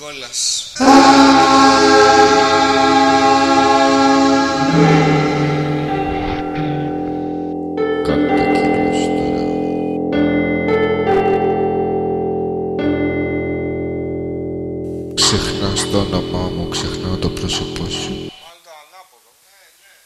κόλας. Τώρα. Ξεχνάς το όνομά μου, ξεχνάω το πρόσωπό σου ναι, ναι.